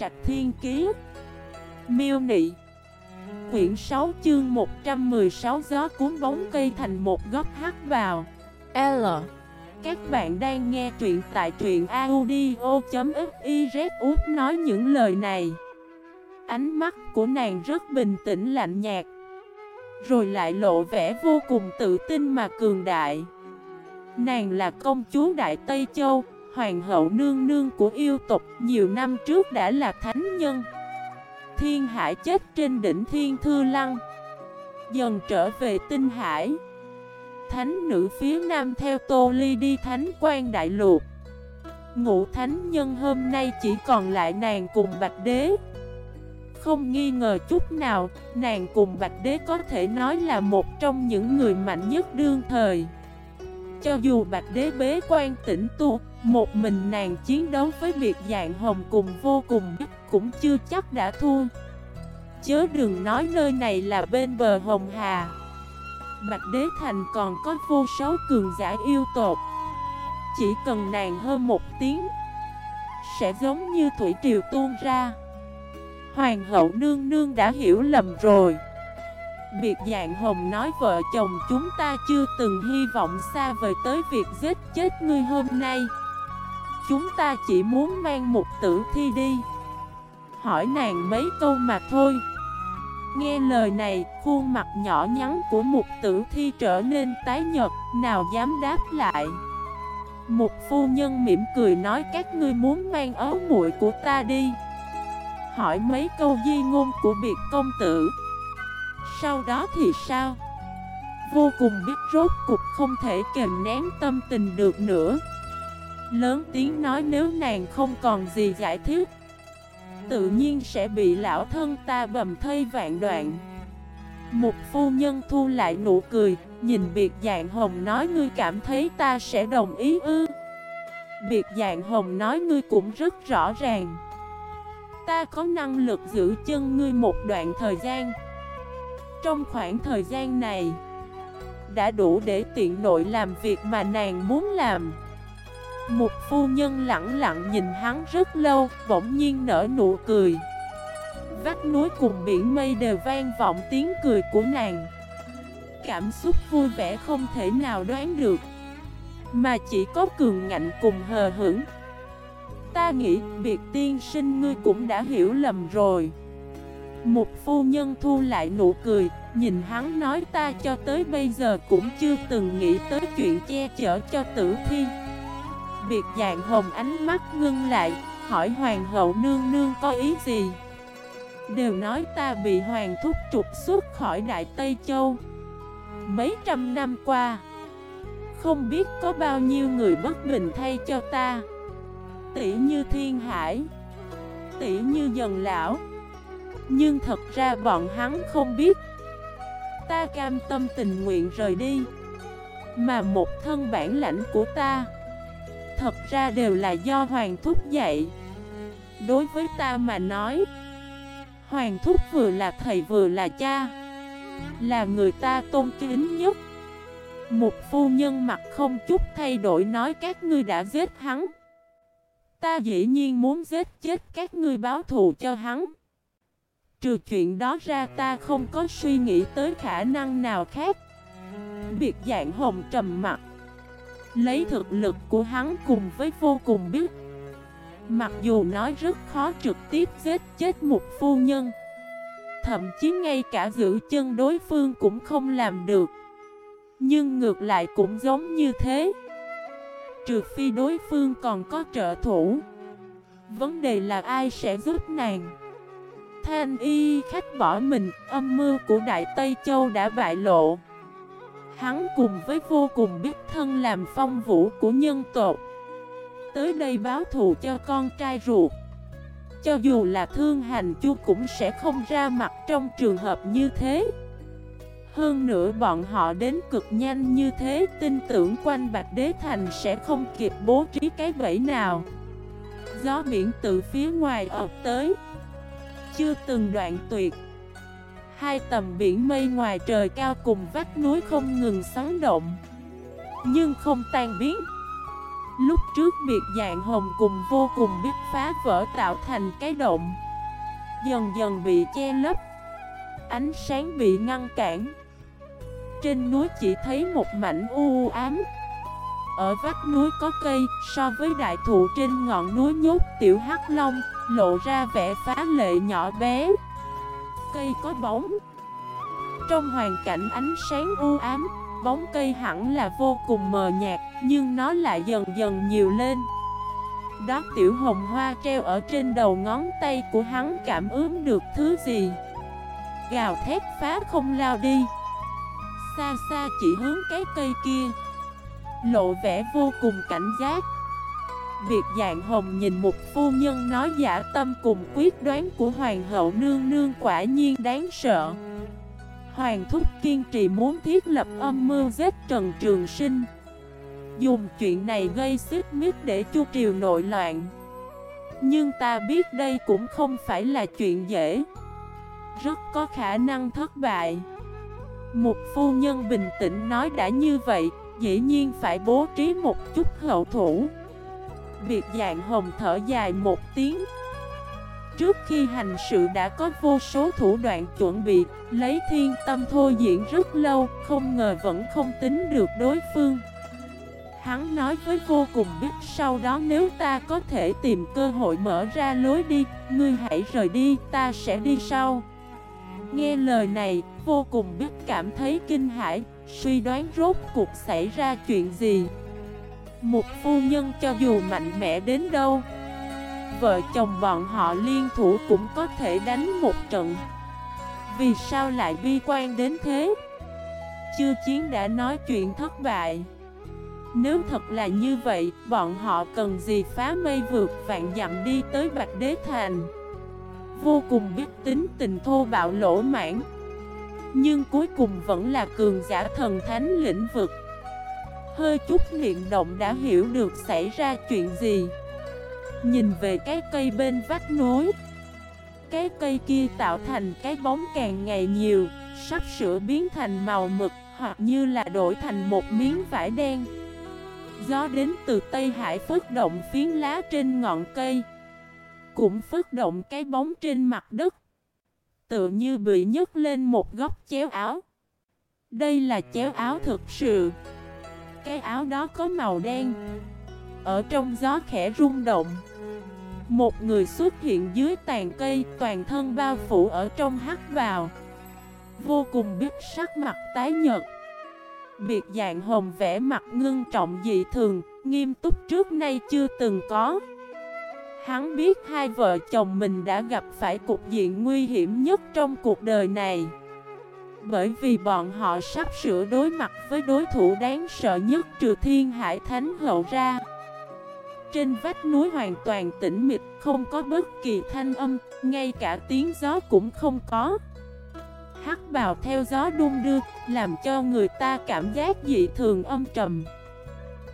Trạch Thiên Kiế Miêu Nị. Quyển 6 chương 116 gió cuốn bóng cây thành một góc hắt vào. L. Các bạn đang nghe truyện tại truyện audio.xyz út nói những lời này. Ánh mắt của nàng rất bình tĩnh lạnh nhạt, Rồi lại lộ vẻ vô cùng tự tin mà cường đại. Nàng là công chúa Đại Tây Châu Hoàng hậu nương nương của yêu tộc nhiều năm trước đã là thánh nhân. Thiên hải chết trên đỉnh thiên thư lăng Dần trở về tinh hải. Thánh nữ phía nam theo Tô Ly đi thánh quan đại Luộc. Ngũ thánh nhân hôm nay chỉ còn lại nàng cùng Bạch Đế. Không nghi ngờ chút nào, nàng cùng Bạch Đế có thể nói là một trong những người mạnh nhất đương thời. Cho dù Bạch Đế bế quan tỉnh tu, một mình nàng chiến đấu với việc dạng hồng cùng vô cùng cũng chưa chắc đã thua. Chớ đừng nói nơi này là bên bờ hồng hà. Bạch Đế Thành còn có vô số cường giả yêu tột. Chỉ cần nàng hơn một tiếng Sẽ giống như thủy triều tuôn ra. Hoàng hậu nương nương đã hiểu lầm rồi. Biệt dạng hồng nói vợ chồng chúng ta chưa từng hy vọng xa vời tới việc giết chết ngươi hôm nay. Chúng ta chỉ muốn mang một tử thi đi. Hỏi nàng mấy câu mà thôi. Nghe lời này, khuôn mặt nhỏ nhắn của một tử thi trở nên tái nhật, nào dám đáp lại. Một phu nhân mỉm cười nói các ngươi muốn mang ấu muội của ta đi. Hỏi mấy câu di ngôn của biệt công tử. Sau đó thì sao? Vô cùng biết rốt, cục không thể kềm nén tâm tình được nữa. Lớn tiếng nói nếu nàng không còn gì giải thích, Tự nhiên sẽ bị lão thân ta bầm thây vạn đoạn. Một phu nhân thu lại nụ cười, Nhìn biệt dạng hồng nói ngươi cảm thấy ta sẽ đồng ý ư? Biệt dạng hồng nói ngươi cũng rất rõ ràng. Ta có năng lực giữ chân ngươi một đoạn thời gian. Trong khoảng thời gian này Đã đủ để tiện nội làm việc mà nàng muốn làm. Một phu nhân lặng lặng nhìn hắn rất lâu, bỗng nhiên nở nụ cười. Vách núi cùng biển mây đều vang vọng tiếng cười của nàng. Cảm xúc vui vẻ không thể nào đoán được Mà chỉ có cường ngạnh cùng hờ hững. Ta nghĩ việc tiên sinh ngươi cũng đã hiểu lầm rồi. Một phu nhân thu lại nụ cười, Nhìn hắn nói ta cho tới bây giờ cũng chưa từng nghĩ tới chuyện che chở cho tử thi. Biệt dạng hồng ánh mắt ngưng lại, Hỏi hoàng hậu nương nương có ý gì? Đều nói ta bị hoàng thúc trục xuất khỏi Đại Tây Châu. Mấy trăm năm qua, Không biết có bao nhiêu người bất bình thay cho ta. Tỷ như thiên hải, Tỷ như dần lão nhưng thật ra bọn hắn không biết. Ta cam tâm tình nguyện rời đi. Mà một thân bản lãnh của ta, Thật ra đều là do Hoàng Thúc dạy. Đối với ta mà nói, Hoàng Thúc vừa là thầy vừa là cha, Là người ta tôn kính nhất. Một phu nhân mặt không chút thay đổi nói các ngươi đã giết hắn. Ta dĩ nhiên muốn giết chết các ngươi báo thù cho hắn. Trừ chuyện đó ra ta không có suy nghĩ tới khả năng nào khác. Biệt dạng hồng trầm mặt Lấy thực lực của hắn cùng với vô cùng biết. Mặc dù nói rất khó trực tiếp giết chết một phu nhân, Thậm chí ngay cả giữ chân đối phương cũng không làm được. Nhưng ngược lại cũng giống như thế. Trừ phi đối phương còn có trợ thủ. Vấn đề là ai sẽ giúp nàng? Thanh y khách bỏ mình, Âm mưu của Đại Tây Châu đã bại lộ. Hắn cùng với vô cùng biết thân làm phong vũ của nhân tộc. Tới đây báo thù cho con trai ruột. Cho dù là thương hành chu cũng sẽ không ra mặt trong trường hợp như thế. Hơn nữa bọn họ đến cực nhanh như thế, Tin tưởng quanh Bạch Đế Thành sẽ không kịp bố trí cái bẫy nào. Gió biển từ phía ngoài ập tới. Chưa từng đoạn tuyệt. Hai tầm biển mây ngoài trời cao cùng vách núi không ngừng xoắn động, Nhưng không tan biến. Lúc trước biệt dạng hồng cùng vô cùng biết phá vỡ tạo thành cái động, Dần dần bị che lấp. Ánh sáng bị ngăn cản. Trên núi chỉ thấy một mảnh u ám. Ở vách núi có cây, So với đại thụ trên ngọn núi nhốt tiểu hắc long. Lộ ra vẻ phá lệ nhỏ bé. Cây có bóng. Trong hoàn cảnh ánh sáng u ám, Bóng cây hẳn là vô cùng mờ nhạt, Nhưng nó lại dần dần nhiều lên. Đó, tiểu hồng hoa treo ở trên đầu ngón tay của hắn cảm ứng được thứ gì? Gào thét phá không lao đi. Xa xa chỉ hướng cái cây kia, Lộ vẻ vô cùng cảnh giác biệt dạng hồng nhìn một phu nhân nói giả tâm cùng quyết đoán của hoàng hậu nương nương quả nhiên đáng sợ. Hoàng thúc kiên trì muốn thiết lập âm mưu giết Trần Trường Sinh. Dùng chuyện này gây xích mít để chu triều nội loạn. Nhưng ta biết đây cũng không phải là chuyện dễ. Rất có khả năng thất bại. Một phu nhân bình tĩnh nói đã như vậy, Dĩ nhiên phải bố trí một chút hậu thủ biệt dạng hồng thở dài một tiếng. Trước khi hành sự đã có vô số thủ đoạn chuẩn bị, Lấy thiên tâm thôi diễn rất lâu, Không ngờ vẫn không tính được đối phương. Hắn nói với vô cùng biết, sau đó nếu ta có thể tìm cơ hội mở ra lối đi, Ngươi hãy rời đi, ta sẽ đi sau. Nghe lời này, vô cùng biết cảm thấy kinh hãi, Suy đoán rốt cuộc xảy ra chuyện gì. Một phu nhân cho dù mạnh mẽ đến đâu, Vợ chồng bọn họ liên thủ cũng có thể đánh một trận. Vì sao lại bi quan đến thế? Chưa chiến đã nói chuyện thất bại. Nếu thật là như vậy, Bọn họ cần gì phá mây vượt vạn dặm đi tới Bạch Đế Thành? Vô cùng biết tính tình thô bạo lỗ mãn, Nhưng cuối cùng vẫn là cường giả thần thánh lĩnh vực. Hơi chút niệm động đã hiểu được xảy ra chuyện gì. Nhìn về cái cây bên vách núi Cái cây kia tạo thành cái bóng càng ngày nhiều, Sắp sửa biến thành màu mực Hoặc như là đổi thành một miếng vải đen. Gió đến từ Tây Hải phất động phiến lá trên ngọn cây, Cũng phất động cái bóng trên mặt đất. Tựa như bị nhấc lên một góc chéo áo. Đây là chéo áo thực sự. Cái áo đó có màu đen. Ở trong gió khẽ rung động một người xuất hiện dưới tàn cây, toàn thân bao phủ ở trong hắc vào Vô cùng biết sắc mặt tái nhật Biệt dạng hồng vẽ mặt ngưng trọng dị thường, nghiêm túc trước nay chưa từng có. Hắn biết hai vợ chồng mình đã gặp phải cục diện nguy hiểm nhất trong cuộc đời này. Bởi vì bọn họ sắp sửa đối mặt với đối thủ đáng sợ nhất trừ thiên hải thánh hậu ra trên vách núi hoàn toàn tĩnh mịch, không có bất kỳ thanh âm, ngay cả tiếng gió cũng không có. Hắc bào theo gió đung đưa, làm cho người ta cảm giác dị thường âm trầm.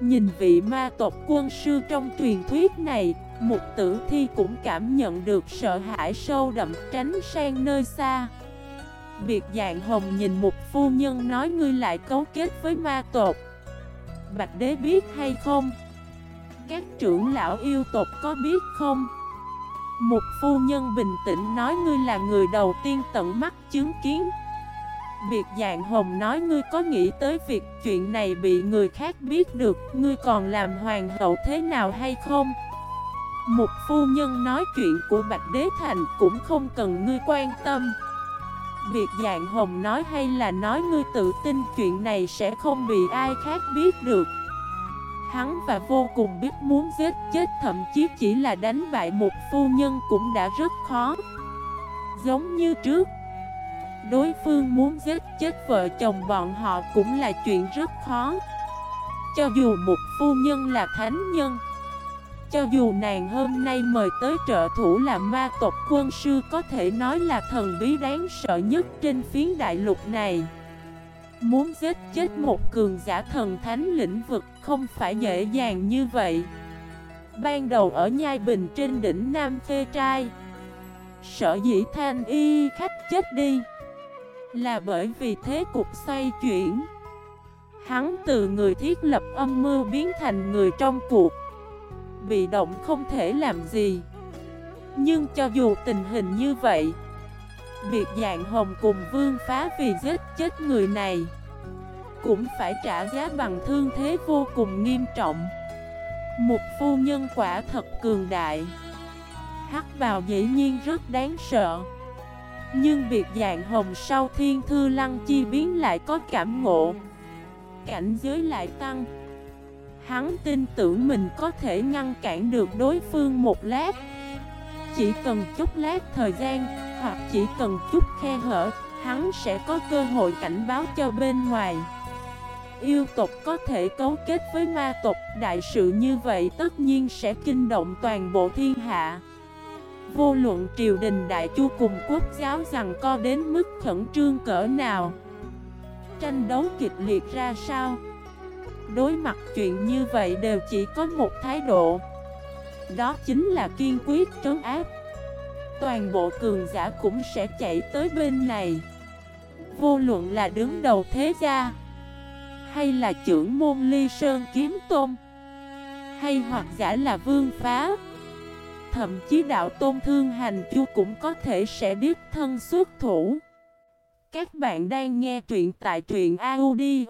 Nhìn vị ma tộc quân sư trong truyền thuyết này, một tử thi cũng cảm nhận được sợ hãi sâu đậm tránh sang nơi xa. Biệt dạng hồng nhìn một phu nhân nói ngươi lại cấu kết với ma tộc. Bạch đế biết hay không? các trưởng lão yêu tộc có biết không? Một phu nhân bình tĩnh nói ngươi là người đầu tiên tận mắt chứng kiến Biệt dạng hồng nói ngươi có nghĩ tới việc chuyện này bị người khác biết được, Ngươi còn làm hoàng hậu thế nào hay không? Một phu nhân nói chuyện của Bạch Đế Thành cũng không cần ngươi quan tâm Biệt dạng hồng nói hay là nói ngươi tự tin, chuyện này sẽ không bị ai khác biết được. Hắn và vô cùng biết muốn giết chết, thậm chí chỉ là đánh bại một phu nhân cũng đã rất khó. Giống như trước, Đối phương muốn giết chết vợ chồng bọn họ cũng là chuyện rất khó. Cho dù một phu nhân là thánh nhân cho dù nàng hôm nay mời tới trợ thủ là ma tộc quân sư có thể nói là thần bí đáng sợ nhất trên phiến đại lục này. Muốn giết chết một cường giả thần thánh lĩnh vực không phải dễ dàng như vậy. Ban đầu ở Nhai Bình trên đỉnh Nam Phê Trai, Sở dĩ thanh y khách chết đi Là bởi vì thế cục xoay chuyển. Hắn từ người thiết lập âm mưu biến thành người trong cuộc. Bị động không thể làm gì. Nhưng cho dù tình hình như vậy, Việc dạng hồng cùng vương phá vì giết chết người này Cũng phải trả giá bằng thương thế vô cùng nghiêm trọng. Một phu nhân quả thật cường đại, Hắc vào dĩ nhiên rất đáng sợ. Nhưng việc dạng hồng sau thiên thư lăng chi biến lại có cảm ngộ, Cảnh giới lại tăng. Hắn tin tưởng mình có thể ngăn cản được đối phương một lát. Chỉ cần chút lát thời gian, Hoặc chỉ cần chút khe hở, Hắn sẽ có cơ hội cảnh báo cho bên ngoài. Yêu tộc có thể cấu kết với ma tộc, Đại sự như vậy tất nhiên sẽ kinh động toàn bộ thiên hạ. Vô luận triều đình đại chu cùng quốc giáo rằng co đến mức khẩn trương cỡ nào. Tranh đấu kịch liệt ra sao? Đối mặt chuyện như vậy đều chỉ có một thái độ. Đó chính là kiên quyết trấn áp. Toàn bộ cường giả cũng sẽ chạy tới bên này. Vô luận là đứng đầu thế gia, Hay là trưởng môn ly sơn kiếm tôn, Hay hoặc giả là vương phá, Thậm chí đạo tôn thương hành chu cũng có thể sẽ biết thân xuất thủ. Các bạn đang nghe truyện tại truyện audio.fif